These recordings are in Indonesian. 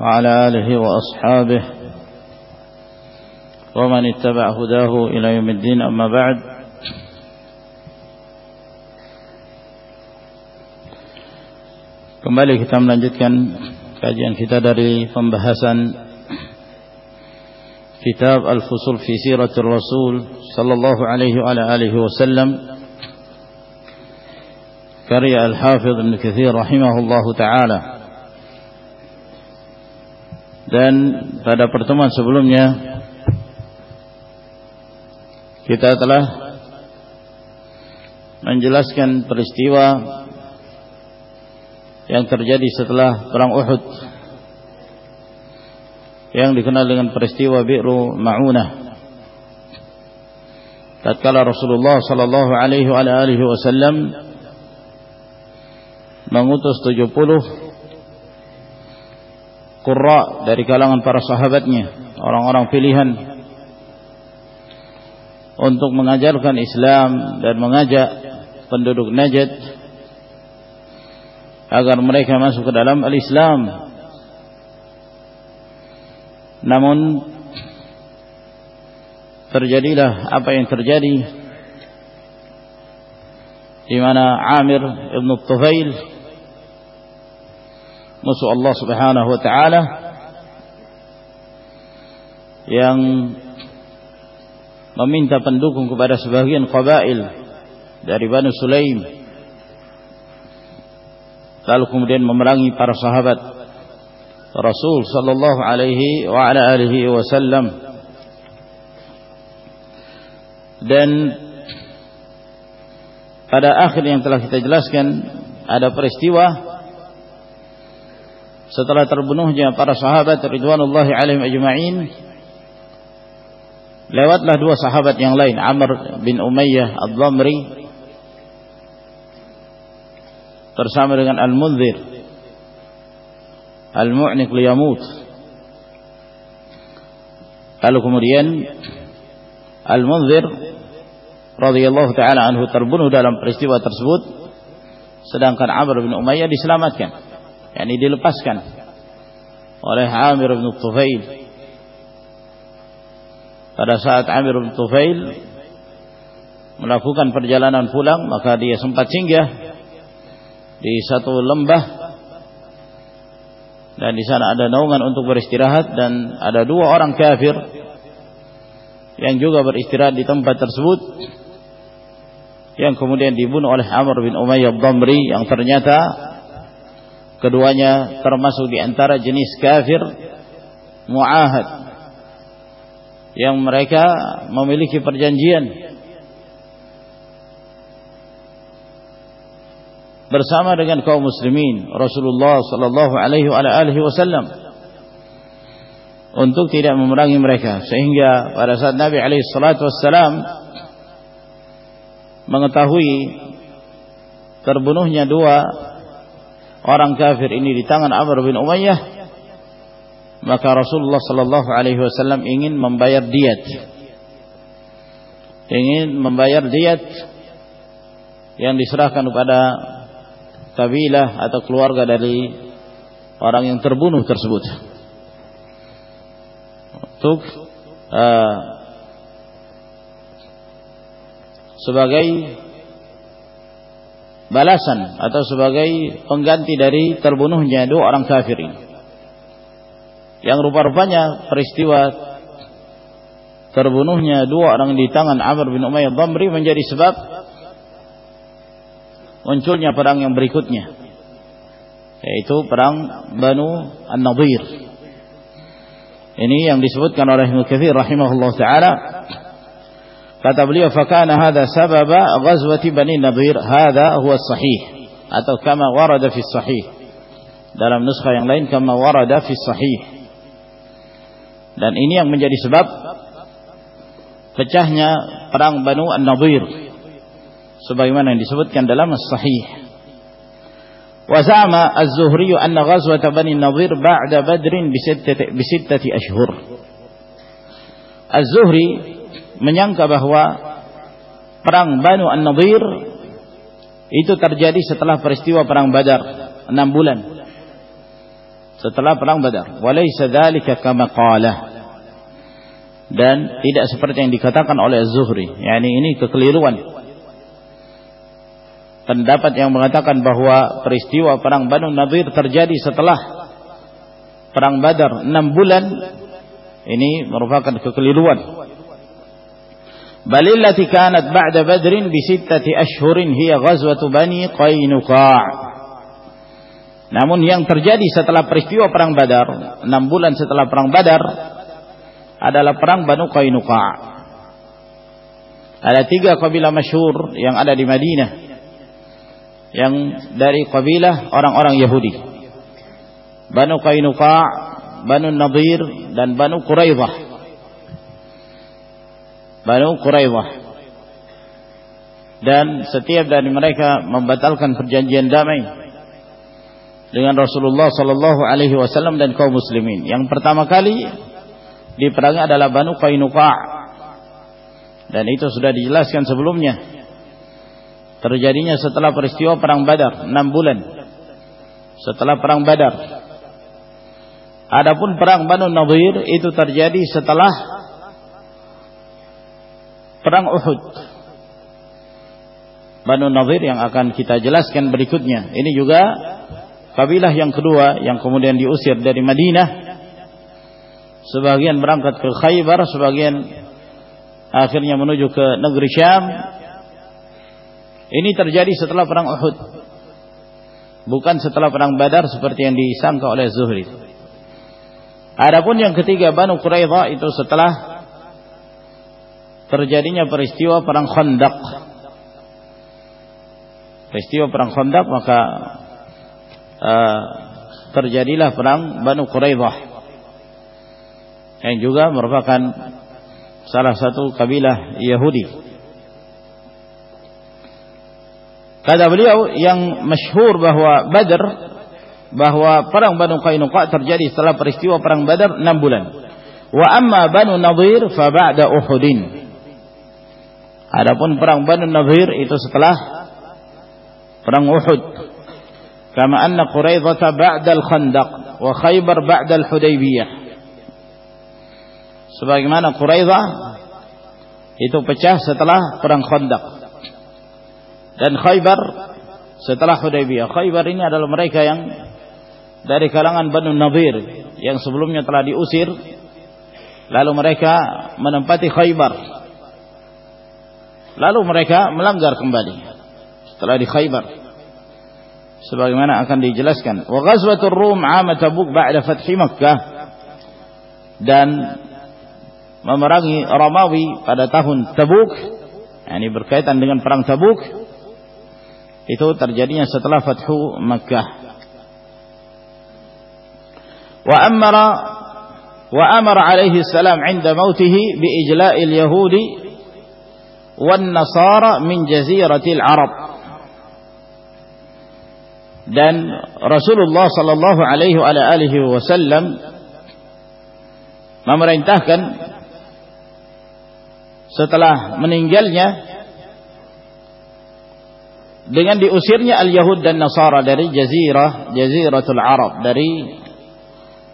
وعلى آله وأصحابه ومن اتبع هداه إلى يوم الدين أما بعد Kembali kita melanjutkan kajian kita dari pembahasan kitab Al-Fusul fi Siratul Rasul sallallahu alaihi wa alihi wasallam karya Al-Hafidh Ibn Katsir rahimahullahu taala Dan pada pertemuan sebelumnya kita telah menjelaskan peristiwa yang terjadi setelah perang Uhud yang dikenal dengan peristiwa Bi'ru Ma'unah. Tatkala Rasulullah sallallahu alaihi wasallam mengutus 70 qurra dari kalangan para sahabatnya, orang-orang pilihan untuk mengajarkan Islam dan mengajak penduduk Najd agar mereka masuk ke dalam al-Islam. Namun terjadilah apa yang terjadi di mana Amir ibn Tufail musuh Allah Subhanahu wa taala yang meminta pendukung kepada sebagian qabail dari Banu Sulaim lalu kemudian memerangi para sahabat Rasul sallallahu alaihi wa ala alihi wasallam dan pada akhir yang telah kita jelaskan ada peristiwa setelah terbunuhnya para sahabat ridwanullahi alaihim ajma'in lewatlah dua sahabat yang lain Amr bin Umayyah Ad-Dhamri bersama dengan Al-Munzir Al-Mu'niq liyamut. Lalu kemudian Al-Munzir radhiyallahu taala anhu terbunuh dalam peristiwa tersebut sedangkan Amr bin Umayyah diselamatkan yakni dilepaskan oleh Amir bin Tufail. Pada saat Amir bin Tufail melakukan perjalanan pulang maka dia sempat singgah di satu lembah. Dan di sana ada naungan untuk beristirahat dan ada dua orang kafir yang juga beristirahat di tempat tersebut yang kemudian dibunuh oleh Amr bin Umayyah Dhamri yang ternyata Keduanya termasuk di antara jenis kafir muahad. Yang mereka memiliki perjanjian. Bersama dengan kaum muslimin Rasulullah sallallahu alaihi wasallam. Untuk tidak memerangi mereka. Sehingga pada saat Nabi alaihi salatu wasallam mengetahui terbunuhnya dua orang kafir ini di tangan Amr bin Umayyah maka Rasulullah sallallahu alaihi wasallam ingin membayar diat. Ingin membayar diat yang diserahkan kepada kabilah atau keluarga dari orang yang terbunuh tersebut. Untuk uh, sebagai balasan atau sebagai pengganti dari terbunuhnya dua orang kafir ini. Yang rupa-rupanya peristiwa terbunuhnya dua orang di tangan Amr bin Umayyah Dhamri menjadi sebab munculnya perang yang berikutnya yaitu perang Banu An-Nadir. Ini yang disebutkan oleh Ibnu Katsir rahimahullah taala Kata beliau, "Fakana hadha sababa ghazwati Bani Nadir. Hadha huwa sahih." Atau kama warada fi sahih. Dalam nuskha yang lain kama warada fi sahih. dan ini yang menjadi sebab pecahnya perang Banu An-Nadir sebagaimana yang disebutkan dalam Sahih وزعم الزهري أن غزوة بني النظير بعد بدر بستة, بستة أشهر الزهري menyangka bahwa perang Banu An-Nadir itu terjadi setelah peristiwa perang Badar enam bulan. Setelah perang Badar. Walaysa dzalika kama qala. Dan tidak seperti yang dikatakan oleh Az-Zuhri. Yakni ini kekeliruan. Pendapat yang mengatakan bahwa peristiwa perang Banu Nadir terjadi setelah perang Badar enam bulan ini merupakan kekeliruan balillati kanat ba'da badrin bi sittati ashhurin hiya ghazwatu bani qainuqa' namun yang terjadi setelah peristiwa perang Badar enam bulan setelah perang Badar adalah perang Banu Qainuqa' ada tiga kabilah masyhur yang ada di Madinah yang dari kabilah orang-orang Yahudi. Banu Qainuqa, Banu Nadir dan Banu Quraidah. Banu Quraidah. Dan setiap dari mereka membatalkan perjanjian damai dengan Rasulullah sallallahu alaihi wasallam dan kaum muslimin. Yang pertama kali diperangi adalah Banu Qainuqa. Dan itu sudah dijelaskan sebelumnya terjadinya setelah peristiwa perang Badar enam bulan setelah perang Badar adapun perang Banu Nadir itu terjadi setelah perang Uhud Banu Nadir yang akan kita jelaskan berikutnya ini juga kabilah yang kedua yang kemudian diusir dari Madinah sebagian berangkat ke Khaybar sebagian akhirnya menuju ke negeri Syam ini terjadi setelah perang Uhud. Bukan setelah perang Badar seperti yang disangka oleh Zuhri. Adapun yang ketiga Banu Quraidah itu setelah terjadinya peristiwa perang Khandaq. Peristiwa perang Khandaq maka uh, terjadilah perang Banu Quraidah yang juga merupakan salah satu kabilah Yahudi. Kata beliau yang masyhur bahwa Badr bahwa perang Banu Qainuqa terjadi setelah peristiwa perang Badar 6 bulan. Wa amma Banu Nadir fa ba'da Uhudin. Adapun perang Banu Nadir itu setelah perang Uhud. Kama anna Quraidah ba'da al-Khandaq wa Khaybar ba'da al-Hudaybiyah. Sebagaimana Quraidah itu pecah setelah perang Khandaq dan Khaybar setelah Hudaybiyah. Khaybar ini adalah mereka yang dari kalangan Banu Nadir yang sebelumnya telah diusir lalu mereka menempati Khaybar. Lalu mereka melanggar kembali setelah di Khaybar. Sebagaimana akan dijelaskan. Wa ghazwatur Rum 'am Tabuk ba'da fathi Makkah dan memerangi Romawi pada tahun Tabuk, ini berkaitan dengan perang Tabuk itu terjadinya setelah Fathu Makkah. Wa amara wa amara alaihi salam 'inda mautihi bi ijla'il yahudi wan nasara min jaziratil arab. Dan Rasulullah sallallahu alaihi wa alihi wasallam memerintahkan setelah meninggalnya dengan diusirnya al-Yahud dan Nasara dari jazirah jaziratul Arab dari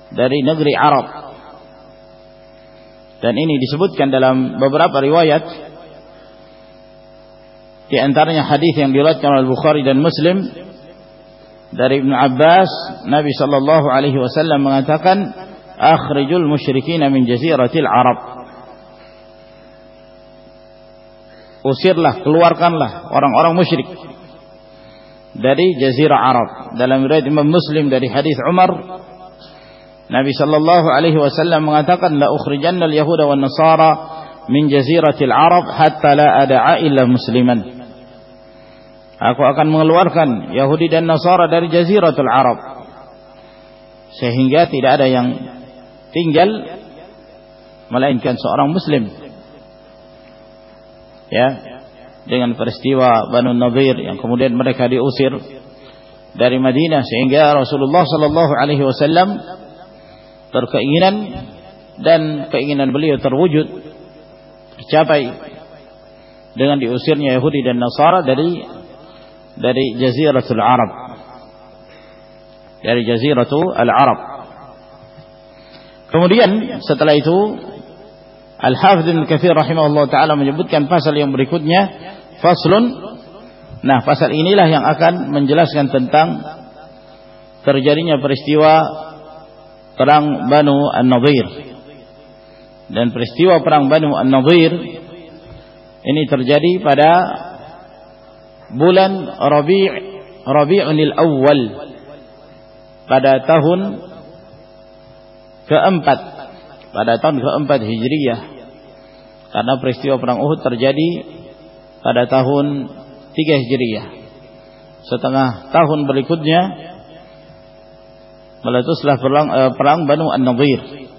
dari negeri Arab dan ini disebutkan dalam beberapa riwayat di antaranya hadis yang diriwayatkan oleh Bukhari dan Muslim dari Ibnu Abbas Nabi sallallahu alaihi wasallam mengatakan akhrijul musyrikin min jaziratil Arab usirlah keluarkanlah orang-orang musyrik dari jazirah Arab. Dalam riwayat Imam Muslim dari hadis Umar, Nabi sallallahu alaihi wasallam mengatakan la ukhrijanna al-yahuda wan nasara min jaziratil Arab hatta la ada'a illa musliman. Aku akan mengeluarkan Yahudi dan Nasara dari jaziratul Arab. Sehingga tidak ada yang tinggal melainkan seorang muslim. Ya dengan peristiwa Banu Nadir yang kemudian mereka diusir dari Madinah sehingga Rasulullah sallallahu alaihi wasallam berkeinginan dan keinginan beliau terwujud tercapai dengan diusirnya Yahudi dan Nasara dari dari jaziratul Arab. Dari jaziratul Arab. Kemudian setelah itu Al-Hafidh Ibn Kathir rahimahullah taala menyebutkan pasal yang berikutnya faslun. Nah pasal inilah yang akan menjelaskan tentang terjadinya peristiwa perang Banu An-Nadir dan peristiwa perang Banu An-Nadir ini terjadi pada bulan Rabi' Rabi'unil Awal pada tahun keempat pada tahun keempat Hijriyah. Karena peristiwa perang Uhud terjadi pada tahun 3 Hijriyah. Setengah tahun berikutnya meletuslah perang, eh, perang Banu An-Nadir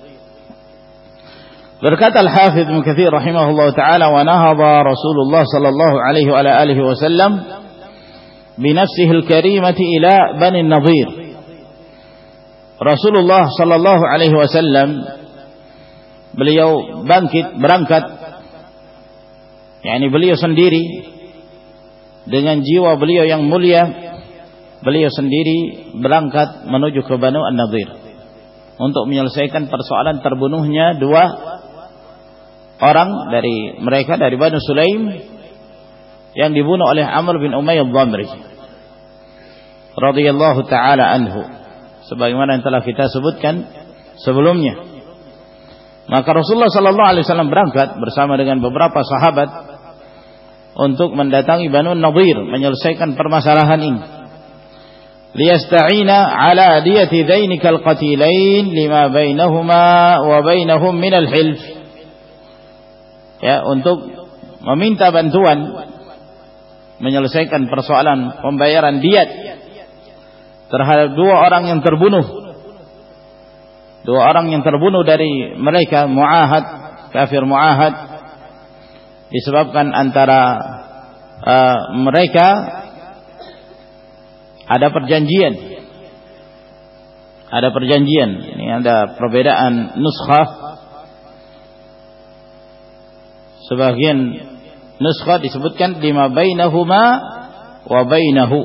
Berkata Al-Hafidh Ibn Kathir rahimahullah ta'ala wa nahadha Rasulullah sallallahu alaihi wa alihi wasallam binafsihi al-karimati ila Bani Nadir. Rasulullah sallallahu alaihi wasallam beliau bangkit berangkat yakni beliau sendiri dengan jiwa beliau yang mulia beliau sendiri berangkat menuju ke Banu An-Nadir untuk menyelesaikan persoalan terbunuhnya dua orang dari mereka dari Banu Sulaim yang dibunuh oleh Amr bin Umayyah Dhamri radhiyallahu taala anhu. Sebagaimana yang telah kita sebutkan sebelumnya. Maka Rasulullah sallallahu alaihi wasallam berangkat bersama dengan beberapa sahabat untuk mendatangi Banu Nadir menyelesaikan permasalahan ini. Liyasta'ina ala diyati dhainikal qatilain lima bainahuma wa bainahum min al-hilf ya untuk meminta bantuan menyelesaikan persoalan pembayaran diat terhadap dua orang yang terbunuh. Dua orang yang terbunuh dari mereka muahad kafir muahad disebabkan antara uh, mereka ada perjanjian. Ada perjanjian. Ini ada perbedaan nuskhah sebagian nuskha disebutkan lima bainahuma wa bainahu.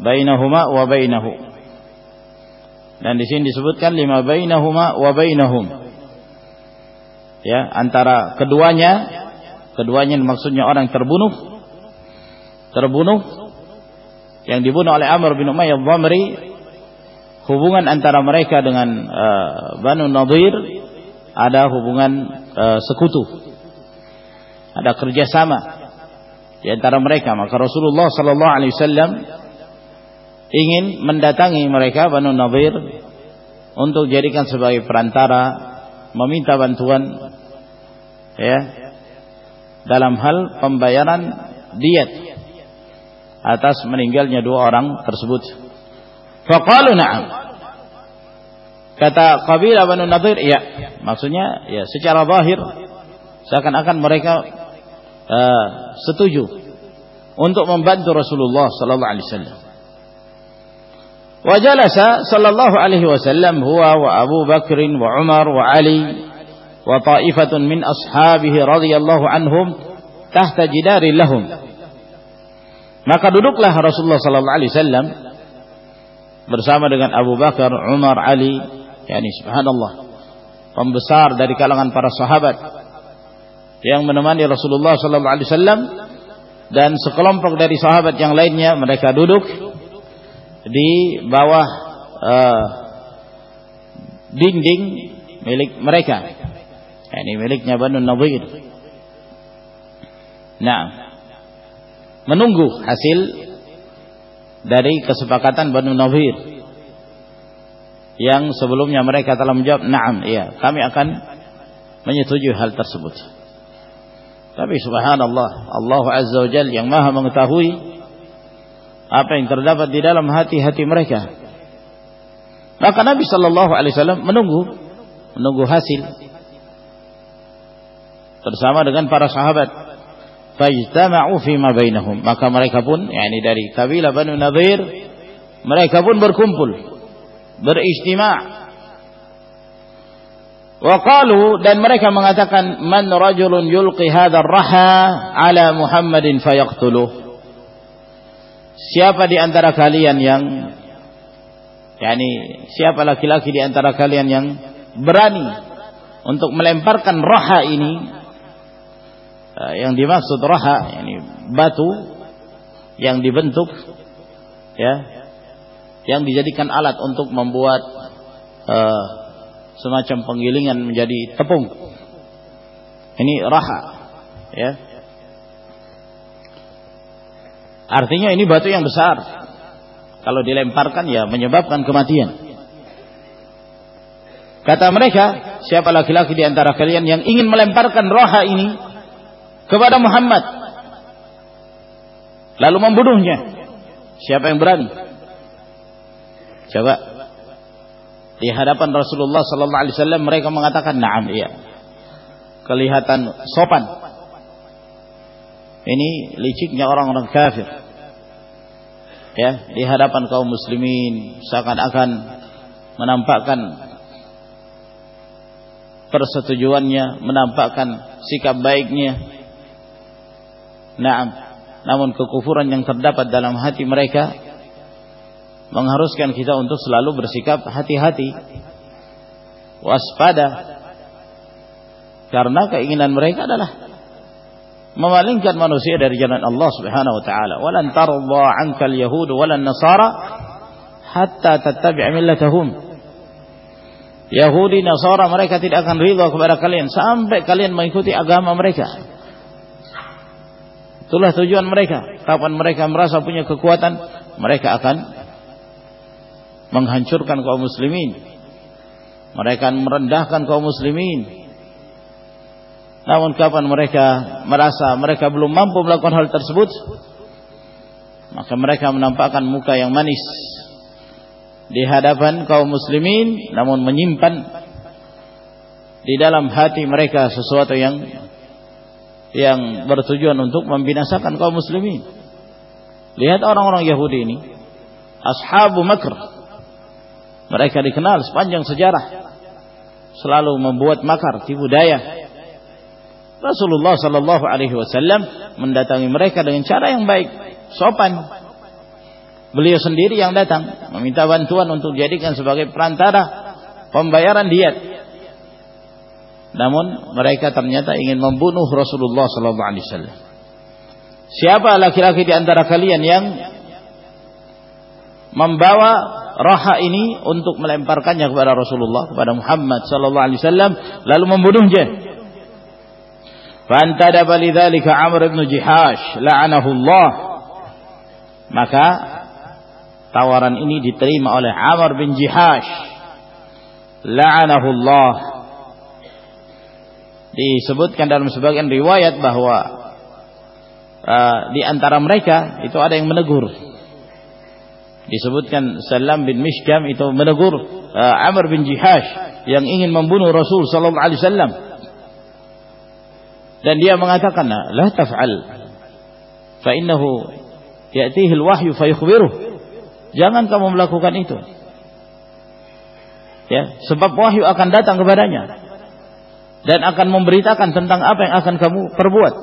Bainahuma wa bainahu. Dan di sini disebutkan lima bainahuma wa bainahum. Ya antara keduanya keduanya maksudnya orang terbunuh terbunuh yang dibunuh oleh Amr bin Umayyah Dhamri hubungan antara mereka dengan uh, Banu Nadir ada hubungan uh, sekutu. Ada kerjasama di antara mereka. Maka Rasulullah sallallahu alaihi wasallam ingin mendatangi mereka Banu Nadir untuk jadikan sebagai perantara meminta bantuan ya dalam hal pembayaran diat atas meninggalnya dua orang tersebut. Faqalu na'am. Kata kabilah Banu Nadir, iya. Maksudnya ya secara zahir seakan-akan mereka uh, setuju untuk membantu Rasulullah sallallahu alaihi wasallam. Alaihi wasallam huwa wa Abu Bakr wa Umar wa Ali wa ta'ifatun min ashabihi radhiyallahu anhum tahta jidari lahum. Maka duduklah Rasulullah sallallahu alaihi wasallam bersama dengan Abu Bakar, Umar, Ali yakni subhanallah. Pembesar dari kalangan para sahabat yang menemani Rasulullah sallallahu alaihi wasallam dan sekelompok dari sahabat yang lainnya mereka duduk di bawah uh, dinding milik mereka. Ini miliknya Banu Nadir. Nah menunggu hasil dari kesepakatan Banu Nadir yang sebelumnya mereka telah menjawab na'am iya kami akan menyetujui hal tersebut. Tapi subhanallah Allah azza wa jalla yang maha mengetahui apa yang terdapat di dalam hati-hati mereka. Maka Nabi sallallahu alaihi wasallam menunggu menunggu hasil. Bersama dengan para sahabat fajtama'u fima bainahum. Maka mereka pun yakni dari kabilah Banu Nadir mereka pun berkumpul beristima' Waqalu dan mereka mengatakan man rajulun yulqi hadzal raha ala Muhammadin fayaqtuluh. Siapa di antara kalian yang yakni siapa laki-laki di antara kalian yang berani untuk melemparkan raha ini eh, yang dimaksud raha yakni batu yang dibentuk ya yang dijadikan alat untuk membuat uh, semacam penggilingan menjadi tepung. Ini raha, ya. Artinya ini batu yang besar. Kalau dilemparkan ya menyebabkan kematian. Kata mereka, siapa laki-laki di antara kalian yang ingin melemparkan roha ini kepada Muhammad lalu membunuhnya? Siapa yang berani? Coba di hadapan Rasulullah sallallahu alaihi wasallam mereka mengatakan na'am iya. Kelihatan sopan. Ini liciknya orang-orang kafir. Ya, di hadapan kaum muslimin seakan-akan menampakkan persetujuannya, menampakkan sikap baiknya. Naam. Namun kekufuran yang terdapat dalam hati mereka mengharuskan kita untuk selalu bersikap hati-hati waspada. Karena keinginan mereka adalah memalingkan manusia dari jalan Allah Subhanahu wa taala. Walan tarda ankal yahud walan nasara hatta tattabi' millatahum. Yahudi Nasara mereka tidak akan ridha kepada kalian sampai kalian mengikuti agama mereka. Itulah tujuan mereka. Kapan mereka merasa punya kekuatan mereka akan menghancurkan kaum muslimin. Mereka merendahkan kaum muslimin. Namun kapan mereka merasa mereka belum mampu melakukan hal tersebut, maka mereka menampakkan muka yang manis di hadapan kaum muslimin namun menyimpan di dalam hati mereka sesuatu yang yang bertujuan untuk membinasakan kaum muslimin. Lihat orang-orang Yahudi ini, ashabu makr, mereka dikenal sepanjang sejarah selalu membuat makar, tipu daya. Rasulullah sallallahu alaihi wasallam mendatangi mereka dengan cara yang baik, sopan. Beliau sendiri yang datang meminta bantuan untuk dijadikan sebagai perantara pembayaran diat. Namun mereka ternyata ingin membunuh Rasulullah sallallahu alaihi wasallam. Siapa laki-laki di antara kalian yang membawa raha ini untuk melemparkannya kepada Rasulullah kepada Muhammad sallallahu alaihi wasallam lalu membunuhnya. Fantadaba lidzalika Amr bin Jihash la'anahu Allah. Maka tawaran ini diterima oleh Amr bin Jihash la'anahu Allah. Disebutkan dalam sebagian riwayat bahwa uh, di antara mereka itu ada yang menegur disebutkan Salam bin Mishkam itu menegur uh, Amr bin Jihash yang ingin membunuh Rasul sallallahu alaihi wasallam. Dan dia mengatakan la taf'al fa innahu ya'tihi al-wahyu fa jangan kamu melakukan itu. Ya sebab wahyu akan datang kepadanya dan akan memberitakan tentang apa yang akan kamu perbuat.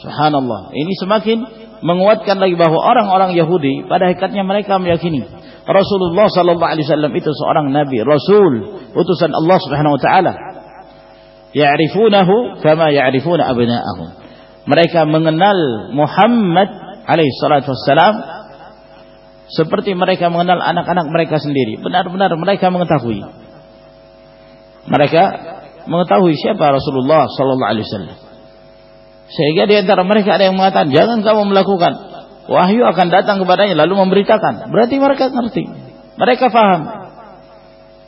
Subhanallah. Ini semakin menguatkan lagi bahwa orang-orang Yahudi pada hakikatnya mereka meyakini Rasulullah sallallahu alaihi wasallam itu seorang nabi, rasul, utusan Allah Subhanahu wa taala. Ya'rifunahu kama ya'rifuna abna'ahum. Mereka mengenal Muhammad alaihi salatu wassalam seperti mereka mengenal anak-anak mereka sendiri. Benar-benar mereka mengetahui. Mereka mengetahui siapa Rasulullah sallallahu alaihi wasallam. Sehingga di antara mereka ada yang mengatakan, jangan kamu melakukan. Wahyu akan datang kepadanya lalu memberitakan. Berarti mereka ngerti. Mereka faham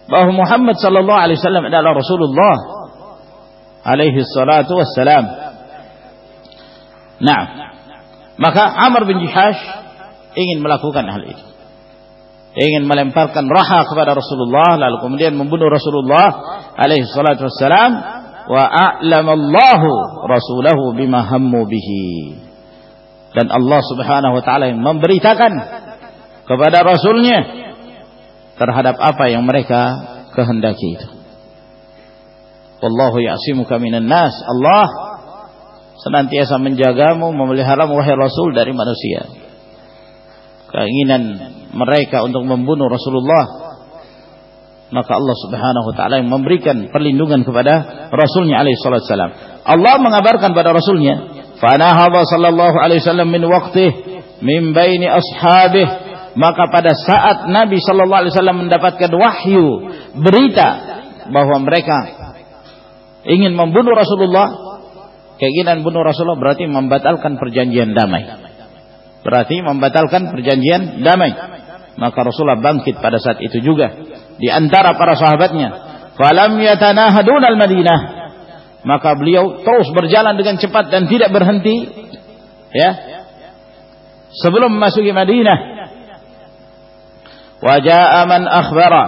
bahwa Muhammad sallallahu alaihi wasallam adalah Rasulullah alaihi salatu wassalam. Nah, maka Amr bin Jihash ingin melakukan hal itu. ingin melemparkan raha kepada Rasulullah lalu kemudian membunuh Rasulullah alaihi salatu wassalam wa a'lamallahu rasulahu bima hammu bihi. Dan Allah Subhanahu wa taala yang memberitakan kepada rasulnya terhadap apa yang mereka kehendaki itu. Wallahu ya'simuka minan nas. Allah senantiasa menjagamu memeliharamu wahai rasul dari manusia. Keinginan mereka untuk membunuh Rasulullah maka Allah Subhanahu wa taala yang memberikan perlindungan kepada rasulnya alaihi salatu wasallam Allah mengabarkan pada rasulnya fanahadha sallallahu alaihi wasallam min waqtih min baini ashabih. Maka pada saat Nabi sallallahu alaihi wasallam mendapatkan wahyu berita bahwa mereka ingin membunuh Rasulullah keinginan bunuh Rasulullah berarti membatalkan perjanjian damai. Berarti membatalkan perjanjian damai. Maka Rasulullah bangkit pada saat itu juga di antara para sahabatnya. Falam yatanahadun al-Madinah. Maka beliau terus berjalan dengan cepat dan tidak berhenti ya. Sebelum memasuki Madinah. Wa jaa man akhbara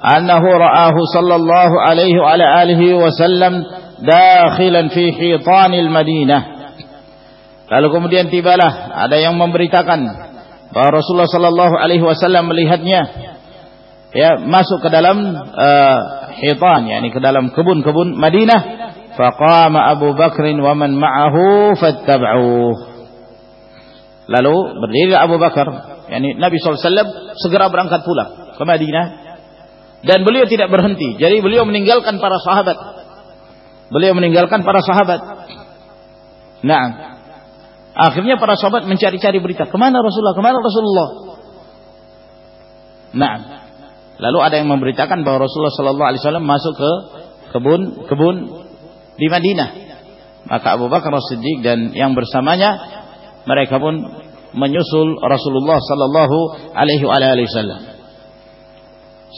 annahu ra'ahu sallallahu alaihi wa alihi wasallam dakhilan fi hitanil Madinah. Lalu kemudian tibalah ada yang memberitakan bahwa Rasulullah sallallahu alaihi wasallam melihatnya ya masuk ke dalam uh, hitan yakni ke dalam kebun-kebun Madinah faqama Abu Bakr wa man ma'ahu fattab'uh lalu berdiri Abu Bakar yakni Nabi SAW segera berangkat pulang ke Madinah dan beliau tidak berhenti jadi beliau meninggalkan para sahabat beliau meninggalkan para sahabat nah Akhirnya para sahabat mencari-cari berita. Ke mana Rasulullah? Ke mana Rasulullah? Nah, lalu ada yang memberitakan bahwa Rasulullah Sallallahu Alaihi Wasallam masuk ke kebun kebun di Madinah. Maka Abu Bakar Siddiq dan yang bersamanya mereka pun menyusul Rasulullah Sallallahu Alaihi Wasallam.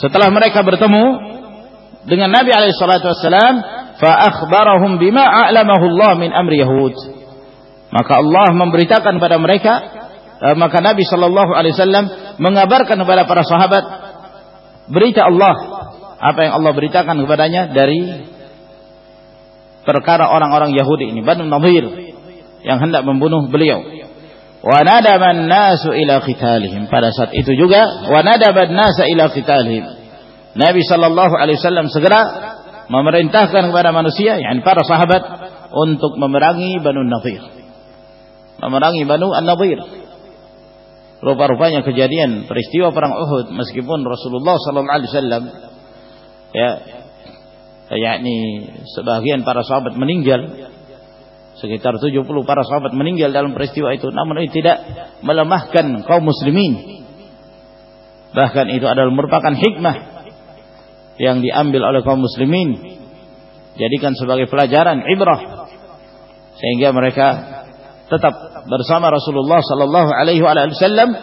Setelah mereka bertemu dengan Nabi Alaihi Wasallam, fa akhbarahum bima a'lamahu Allah min amri Yahud. Maka Allah memberitakan kepada mereka, eh, maka Nabi Shallallahu Alaihi Wasallam mengabarkan kepada para sahabat berita Allah, apa yang Allah beritakan kepadanya dari perkara orang-orang Yahudi ini, Banu Nadir yang hendak membunuh beliau. Wa nasu ila qitalihim. Pada saat itu juga wa nadaban nasa ila qitalihim. Nabi sallallahu alaihi wasallam segera memerintahkan kepada manusia, yakni para sahabat untuk memerangi Banu Nadir memerangi Banu An-Nadir. Rupa-rupanya kejadian peristiwa perang Uhud meskipun Rasulullah sallallahu alaihi wasallam ya yakni sebagian para sahabat meninggal sekitar 70 para sahabat meninggal dalam peristiwa itu namun ini tidak melemahkan kaum muslimin. Bahkan itu adalah merupakan hikmah yang diambil oleh kaum muslimin jadikan sebagai pelajaran ibrah sehingga mereka tetap bersama Rasulullah sallallahu alaihi wasallam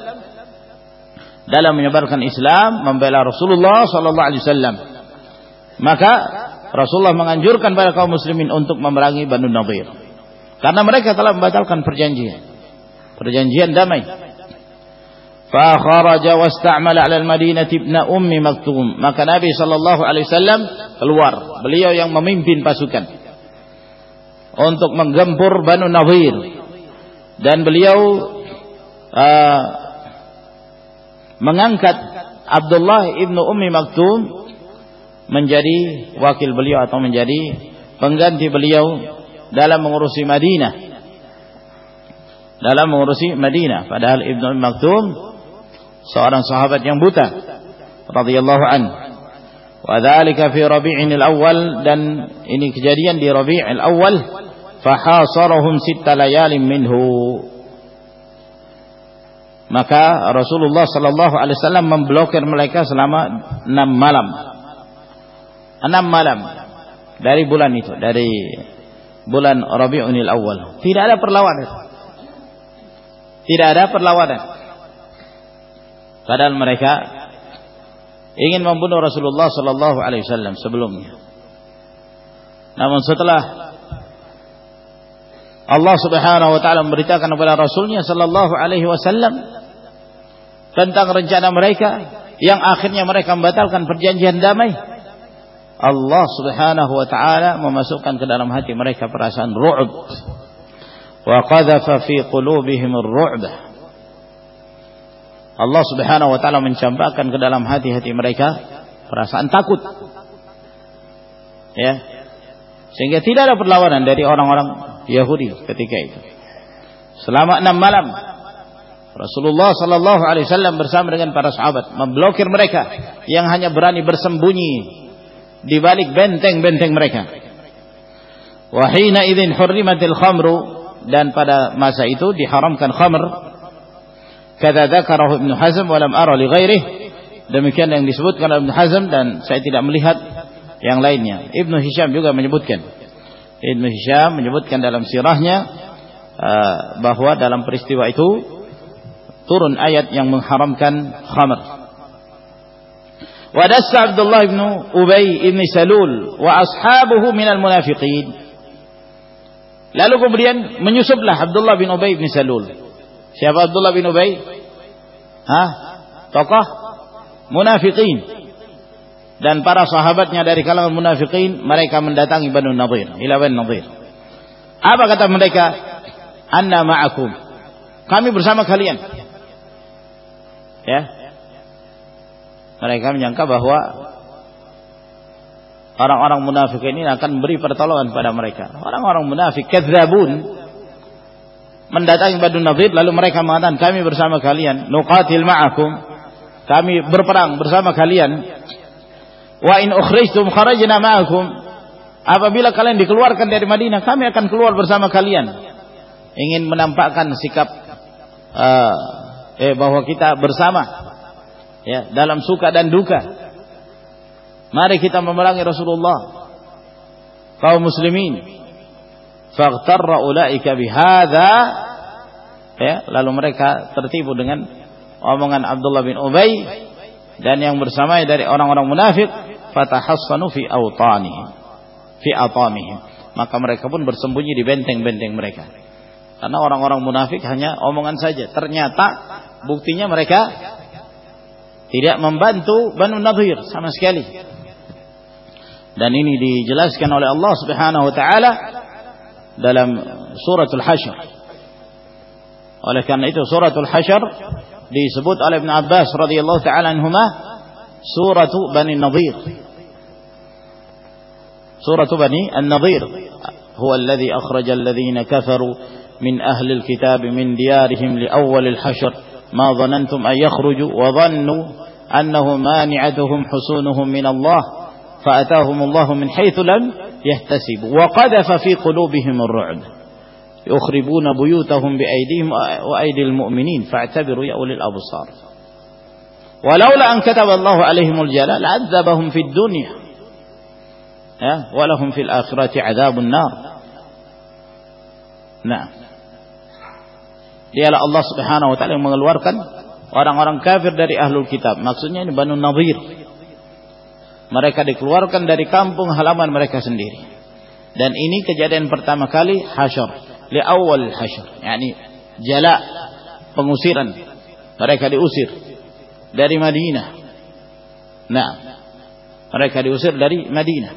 dalam menyebarkan Islam, membela Rasulullah sallallahu alaihi wasallam. Maka Rasulullah menganjurkan pada kaum muslimin untuk memerangi Banu Nadir. Karena mereka telah membatalkan perjanjian. Perjanjian damai. Fa kharaja wasta'mala 'ala al-Madinah ibn Ummi Maktum. Maka Nabi sallallahu alaihi wasallam keluar. Beliau yang memimpin pasukan untuk menggempur Banu Nadir dan beliau uh, mengangkat Abdullah ibnu Ummi Maktum menjadi wakil beliau atau menjadi pengganti beliau dalam mengurusi Madinah. Dalam mengurusi Madinah. Padahal ibnu Ummi Maktum seorang sahabat yang buta radhiyallahu an. Wa dzalika fi Rabi'in al-awwal dan ini kejadian di Rabi' al-awwal fahasarahum sitta minhu maka Rasulullah sallallahu alaihi wasallam memblokir mereka selama enam malam. Enam malam. Dari bulan itu dari bulan Rabiul Awal. Tidak ada perlawanan. Tidak ada perlawanan. Padahal mereka ingin membunuh Rasulullah sallallahu alaihi wasallam sebelumnya. Namun setelah Allah Subhanahu wa taala memberitakan kepada Rasulnya sallallahu alaihi wasallam tentang rencana mereka yang akhirnya mereka membatalkan perjanjian damai. Allah Subhanahu wa taala memasukkan ke dalam hati mereka perasaan ru'b. Wa qadhafa fi qulubihim ar-ru'b. Allah Subhanahu wa taala mencampakkan ke dalam hati-hati mereka perasaan takut. Ya. Sehingga tidak ada perlawanan dari orang-orang Yahudi ketika itu selama enam malam Rasulullah sallallahu alaihi wasallam bersama dengan para sahabat memblokir mereka yang hanya berani bersembunyi di balik benteng-benteng mereka. Wa hina idzin hurrimatil khamru dan pada masa itu diharamkan khamr. Kata dzakarahu Ibnu Hazm wa lam ara li ghairihi. Demikian yang disebutkan oleh Ibnu Hazm dan saya tidak melihat yang lainnya. Ibnu Hisham juga menyebutkan. Ibn Hisham menyebutkan dalam sirahnya uh, bahwa dalam peristiwa itu turun ayat yang mengharamkan khamr. Wadassa Abdullah ibnu Ubay ibn Salul wa ashabuhu minal munafiqin. Lalu kemudian menyusuplah Abdullah bin Ubay bin Salul. Siapa Abdullah bin Ubay? Hah? Tokoh munafiqin. Dan para sahabatnya dari kalangan munafikin mereka mendatangi Banu Nadir, ila Banu Nadir. Apa kata mereka? Anna ma'akum. Kami bersama kalian. Ya. Mereka menyangka bahwa orang-orang munafik ini akan memberi pertolongan pada mereka. Orang-orang munafik kadzabun mendatangi Badu Nadir lalu mereka mengatakan kami bersama kalian nuqatil ma'akum kami berperang bersama kalian wa in ukhrijtum kharajna ma'akum apabila kalian dikeluarkan dari Madinah kami akan keluar bersama kalian ingin menampakkan sikap uh, eh bahwa kita bersama ya dalam suka dan duka. Mari kita memerangi Rasulullah kaum muslimin. Faghtarra ulaika bihadza ya lalu mereka tertipu dengan omongan Abdullah bin Ubay dan yang bersamanya dari orang-orang munafik fatahassanu fi awtanihim fi atamihim maka mereka pun bersembunyi di benteng-benteng mereka karena orang-orang munafik hanya omongan saja ternyata Buktinya mereka tidak membantu Banu Nadir sama sekali. Dan ini dijelaskan oleh Allah Subhanahu wa taala dalam suratul Hasyr. Oleh karena itu suratul Hasyr disebut oleh Ibn Abbas radhiyallahu taala anhuma suratu Bani Nadir. Suratu Bani An-Nadir هو الذي أخرج الذين كفروا من أهل الكتاب من ديارهم لأول الحشر. ما ظننتم أن يخرجوا وظنوا أنه مانعتهم حصونهم من الله فأتاهم الله من حيث لم يحتسبوا. وقذف في قلوبهم الرعب. يخربون بيوتهم بأيديهم وأيدي المؤمنين. فاعتبروا يا أولي الأبصار. Walaula an kataballahu alaihimul jala la'adzabahum fid dunya. Ya, walahum fil akhirati adzabun nar. Nah. Dialah Allah Subhanahu wa taala yang mengeluarkan orang-orang kafir dari ahlul kitab. Maksudnya ini Banu Nadir. Mereka dikeluarkan dari kampung halaman mereka sendiri. Dan ini kejadian pertama kali hasyar, li awal hasyar, yani jala pengusiran. Mereka diusir dari Madinah. Nah, mereka diusir dari Madinah.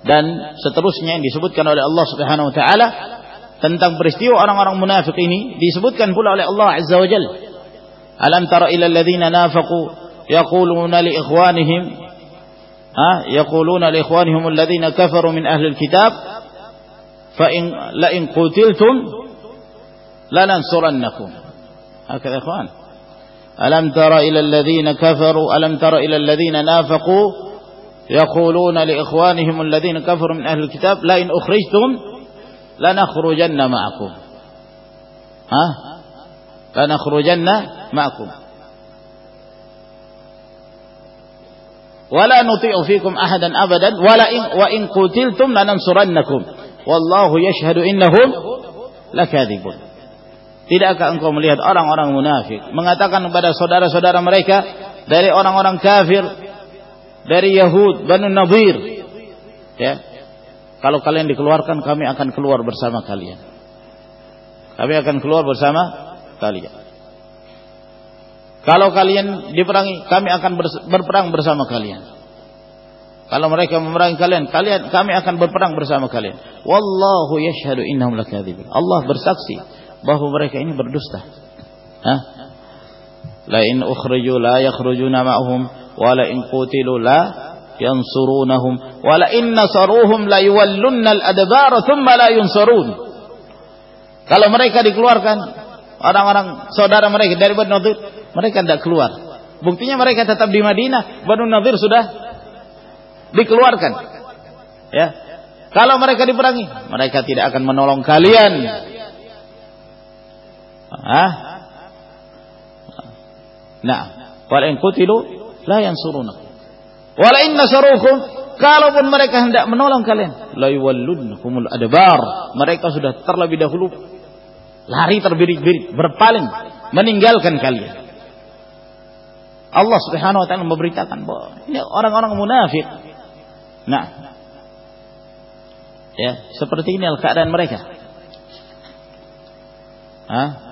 Dan seterusnya yang disebutkan oleh Allah Subhanahu wa taala tentang peristiwa orang-orang munafik ini disebutkan pula oleh Allah Azza wa Jalla. Alam tara ila alladhina nafaqu yaquluna li ikhwanihim ha yaquluna li ikhwanihim alladhina kafaru min ahli alkitab fa in la in qutiltum lanansurannakum. Hakadha ikhwan. ألم تر إلى الذين كفروا؟ ألم تر إلى الذين نافقوا؟ يقولون لإخوانهم الذين كفروا من أهل الكتاب لئن أخرجتم لنخرجن معكم. ها؟ لنخرجن معكم. ولا نطيع فيكم أحدا أبدا ولا إن وإن قتلتم لننصرنكم. والله يشهد إنهم لكاذبون. Tidakkah engkau melihat orang-orang munafik mengatakan kepada saudara-saudara mereka dari orang-orang kafir dari Yahud Banu Nadir ya kalau kalian dikeluarkan kami akan keluar bersama kalian. Kami akan keluar bersama kalian. Kalau kalian diperangi, kami akan berperang bersama kalian. Kalau mereka memerangi kalian, kalian kami akan berperang bersama kalian. Wallahu yashhadu innahum lakadzibun. Allah bersaksi bahwa mereka ini berdusta. Hah? La in ukhriju la yakhrujuna ma'hum wa la in qutilu la yansurunahum wa la in nasaruhum la yuwallunna al-adbara thumma la yunsarun. Kalau mereka dikeluarkan, orang-orang saudara mereka dari Banu Nadir, mereka tidak keluar. Buktinya mereka tetap di Madinah. Banu Nadir sudah dikeluarkan. Ya. Kalau mereka diperangi, mereka tidak akan menolong kalian. Ah. Nah, wal in qutilu la yansurunakum. Wal in nasarukum kalaupun mereka hendak menolong kalian, la yuwallunkumul adbar. Mereka sudah terlebih dahulu lari terbirit-birit, berpaling, meninggalkan kalian. Allah Subhanahu wa taala memberitakan bahwa ini orang-orang munafik. Nah, ya, seperti ini keadaan mereka. Hah?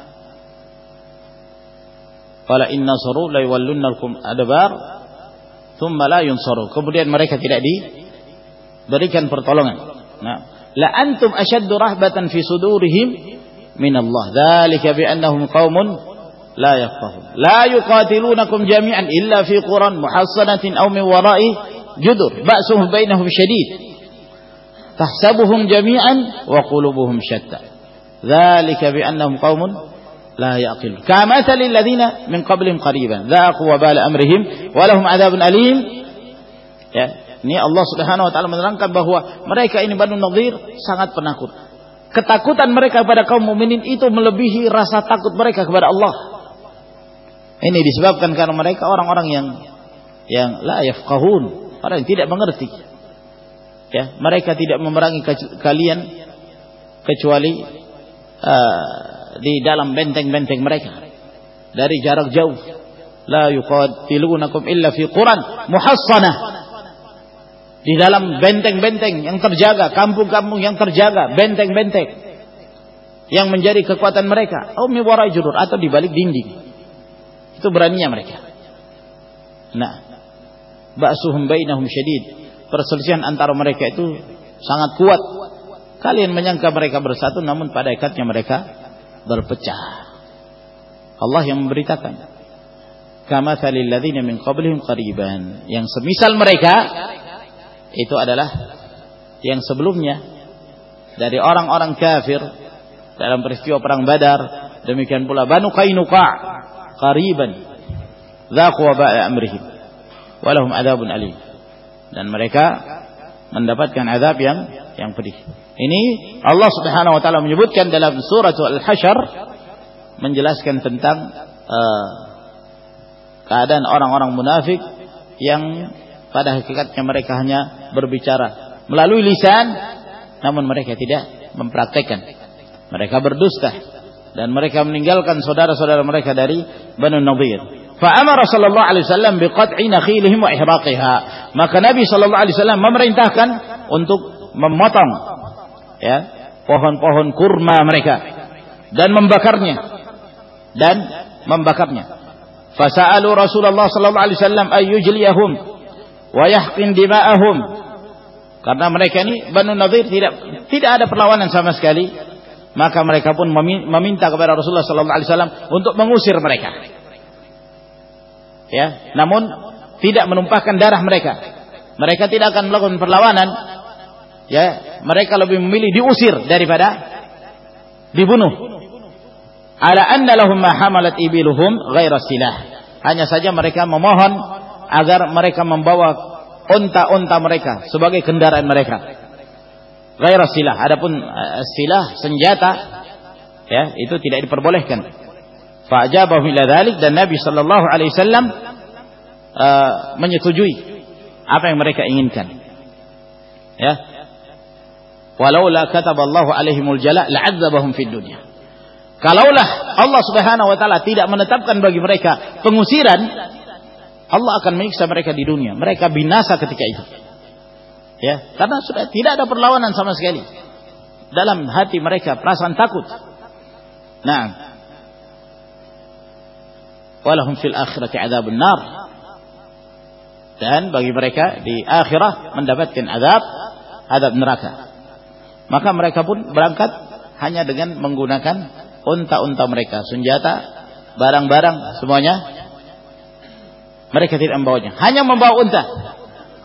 Qala inna saru la yawallunnakum adbar thumma la yunsaru. Kemudian mereka tidak diberikan pertolongan. Nah, la antum ashaddu rahbatan fi sudurihim min Allah. Dzalika bi annahum qaumun لا يفقهون لا يقاتلونكم جميعا إلا في قرى محصنة أو من وراء جدر بأسهم بينهم شديد تحسبهم جميعا وقلوبهم شتى ذلك بأنهم قوم لا يعقلون كمثل الذين من قبلهم قريبا ذاقوا وبال أمرهم ولهم عذاب أليم ya ini Allah Subhanahu wa taala menerangkan bahwa mereka ini Banu Nadir sangat penakut ketakutan mereka kepada kaum mukminin itu melebihi rasa takut mereka kepada Allah ini disebabkan karena mereka orang-orang yang yang la yafqahun, orang yang tidak mengerti. Ya, mereka tidak memerangi kalian kecuali uh, di dalam benteng-benteng mereka dari jarak jauh. La yuqatilunakum illa fi quran muhassanah. Di dalam benteng-benteng yang terjaga, kampung-kampung yang terjaga, benteng-benteng yang menjadi kekuatan mereka. Au atau di balik dinding. Itu beraninya mereka. Nah, ba'suhum bainahum syadid. Perselisihan antara mereka itu sangat kuat. Kalian menyangka mereka bersatu namun pada ikatnya mereka berpecah. Allah yang memberitakan. Kama thalil ladzina min qablihim qariban. Yang semisal mereka itu adalah yang sebelumnya dari orang-orang kafir dalam peristiwa perang Badar, demikian pula Banu Qainuqa qariban dzaqu waba'a amrihim walahum adzabun alim dan mereka mendapatkan azab yang yang pedih. Ini Allah Subhanahu wa taala menyebutkan dalam surah Al-Hasyr menjelaskan tentang uh, keadaan orang-orang munafik yang pada hakikatnya mereka hanya berbicara melalui lisan namun mereka tidak mempraktekkan. Mereka berdusta dan mereka meninggalkan saudara-saudara mereka dari Banu Nadir. Fa'amara sallallahu alaihi wasallam biqat'i nakhilihim wa ihraqiha. Maka Nabi sallallahu alaihi wasallam memerintahkan untuk memotong ya pohon-pohon kurma mereka dan membakarnya dan membakarnya. Fasa'alu Rasulullah sallallahu alaihi wasallam ayyujliyahum wa yahqin dima'ahum. Karena mereka ini Banu Nadir tidak tidak ada perlawanan sama sekali maka mereka pun meminta kepada Rasulullah sallallahu alaihi wasallam untuk mengusir mereka. Ya, namun tidak menumpahkan darah mereka. Mereka tidak akan melakukan perlawanan. Ya, mereka lebih memilih diusir daripada dibunuh. Ala anna lahum ma hamalat ibiluhum ghaira silah. Hanya saja mereka memohon agar mereka membawa unta-unta mereka sebagai kendaraan mereka gairah silah. Adapun uh, silah senjata ya itu tidak diperbolehkan. Fa'ajabahu ila dzalik dan Nabi sallallahu alaihi wasallam uh, menyetujui apa yang mereka inginkan. Ya. Walaula kataballahu alaihimul jala la'adzabahum fid dunya. Kalaulah Allah Subhanahu wa taala tidak menetapkan bagi mereka pengusiran, Allah akan menyiksa mereka di dunia. Mereka binasa ketika itu. Ya, karena sudah tidak ada perlawanan sama sekali dalam hati mereka perasaan takut. Nah, walahum fil akhirati adzabun nar dan bagi mereka di akhirah mendapatkan azab azab neraka maka mereka pun berangkat hanya dengan menggunakan unta-unta mereka senjata barang-barang semuanya mereka tidak membawanya hanya membawa unta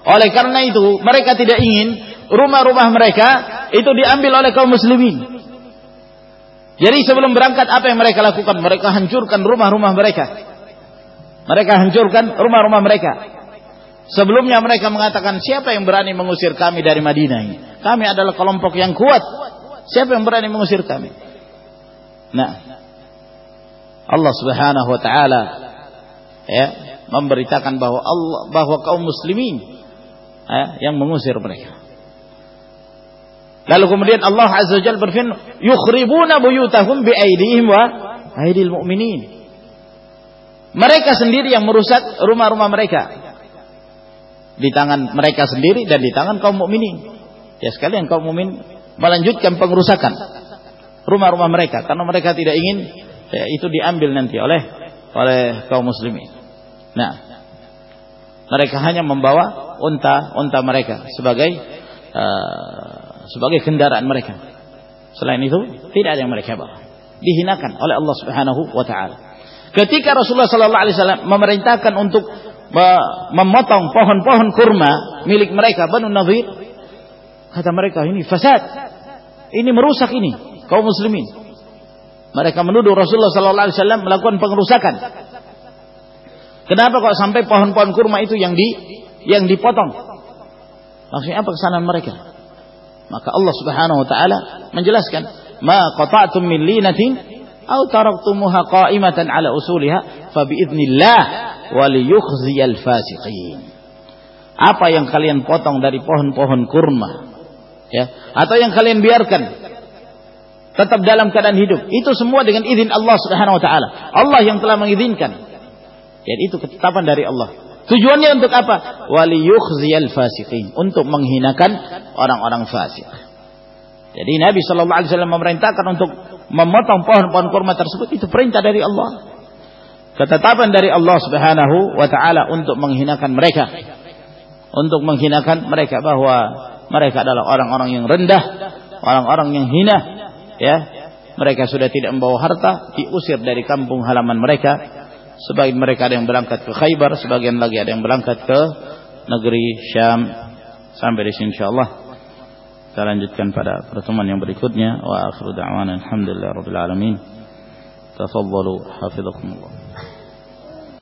oleh karena itu mereka tidak ingin rumah-rumah mereka itu diambil oleh kaum muslimin jadi sebelum berangkat apa yang mereka lakukan? Mereka hancurkan rumah-rumah mereka. Mereka hancurkan rumah-rumah mereka. Sebelumnya mereka mengatakan siapa yang berani mengusir kami dari Madinah ini? Kami adalah kelompok yang kuat. Siapa yang berani mengusir kami? Nah, Allah Subhanahu wa taala ya memberitakan bahwa Allah bahwa kaum muslimin ya, yang mengusir mereka. Lalu kemudian Allah Azza wa Jalla berfirman, "Yukhribuna buyutahum biaidihim wa aidil mu'minin." Mereka sendiri yang merusak rumah-rumah mereka. Di tangan mereka sendiri dan di tangan kaum mukminin. Ya sekalian kaum mukmin melanjutkan pengerusakan rumah-rumah mereka karena mereka tidak ingin ya, itu diambil nanti oleh oleh kaum muslimin. Nah, mereka hanya membawa unta-unta mereka sebagai uh, sebagai kendaraan mereka. Selain itu, tidak ada yang mereka bawa. Dihinakan oleh Allah Subhanahu wa taala. Ketika Rasulullah sallallahu alaihi wasallam memerintahkan untuk memotong pohon-pohon kurma milik mereka Banu Nadir, kata mereka ini fasad. Ini merusak ini kaum muslimin. Mereka menuduh Rasulullah sallallahu alaihi wasallam melakukan pengerusakan. Kenapa kok sampai pohon-pohon kurma itu yang di yang dipotong? Maksudnya apa kesalahan mereka? Maka Allah Subhanahu wa taala menjelaskan, "Ma qata'tum min linatin aw taraktumuha qa'imatan ala usuliha fa biidznillah wa liyukhziyal fasiqin." Apa yang kalian potong dari pohon-pohon kurma, ya, atau yang kalian biarkan tetap dalam keadaan hidup, itu semua dengan izin Allah Subhanahu wa taala. Allah yang telah mengizinkan. Jadi itu ketetapan dari Allah. Tujuannya untuk apa? Waliyukhziyal fasiqin, untuk menghinakan orang-orang fasik. Jadi Nabi Shallallahu Alaihi Wasallam memerintahkan untuk memotong pohon-pohon kurma tersebut itu perintah dari Allah. Ketetapan dari Allah Subhanahu wa taala untuk menghinakan mereka. Untuk menghinakan mereka bahwa mereka adalah orang-orang yang rendah, orang-orang yang hina, ya. Mereka sudah tidak membawa harta, diusir dari kampung halaman mereka, Sebagian mereka ada yang berangkat ke Khaybar, sebagian lagi ada yang berangkat ke negeri Syam. Sampai di sini insyaallah. Kita lanjutkan pada pertemuan yang berikutnya. Wa akhiru da'wana alhamdulillah rabbil alamin. Tafadhalu hafizakumullah.